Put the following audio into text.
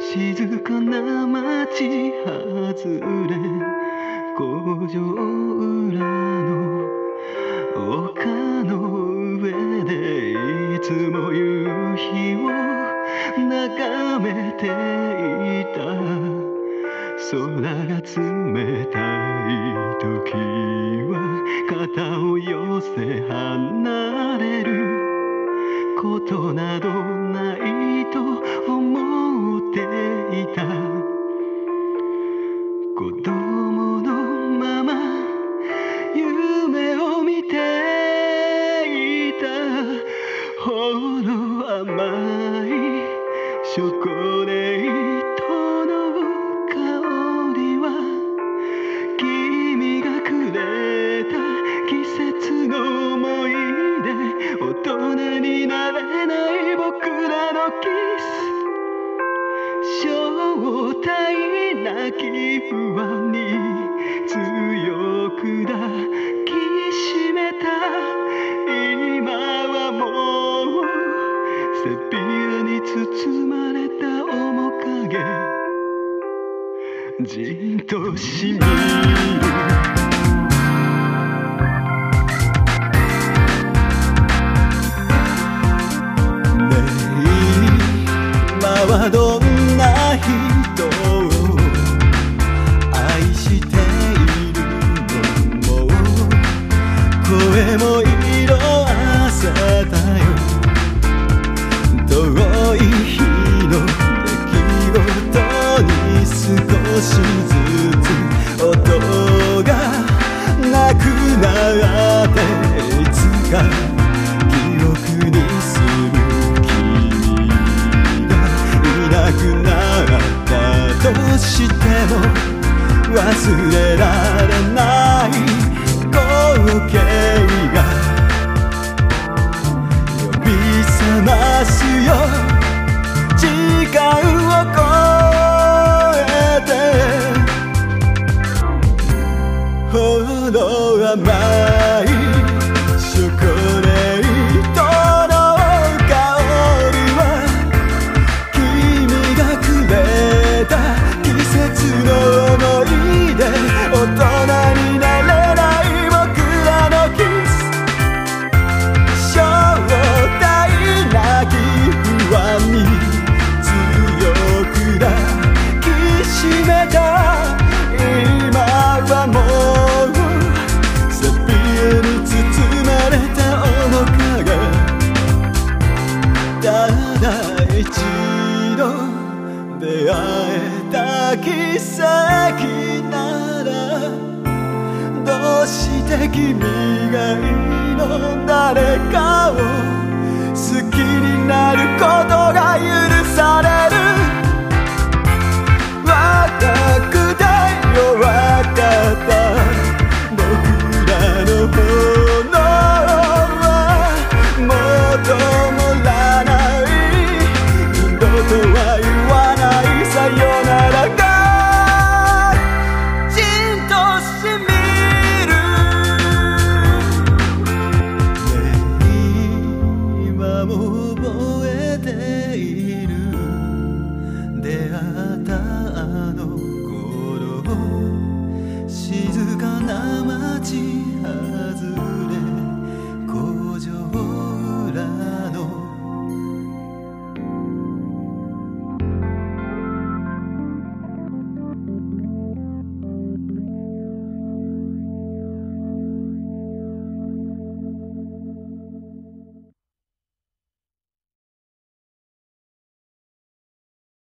静かな街外れ工場裏の丘の上でいつも夕日を眺めていた。空が冷たい時は肩を寄せ離れることなどれない。僕らのキス正体なき不安に強く抱きしめた。今はもうセピアに包まれた。面影じっとしみる今は忘れられない光景奇跡ならどうして君がいいの？誰かを好きになること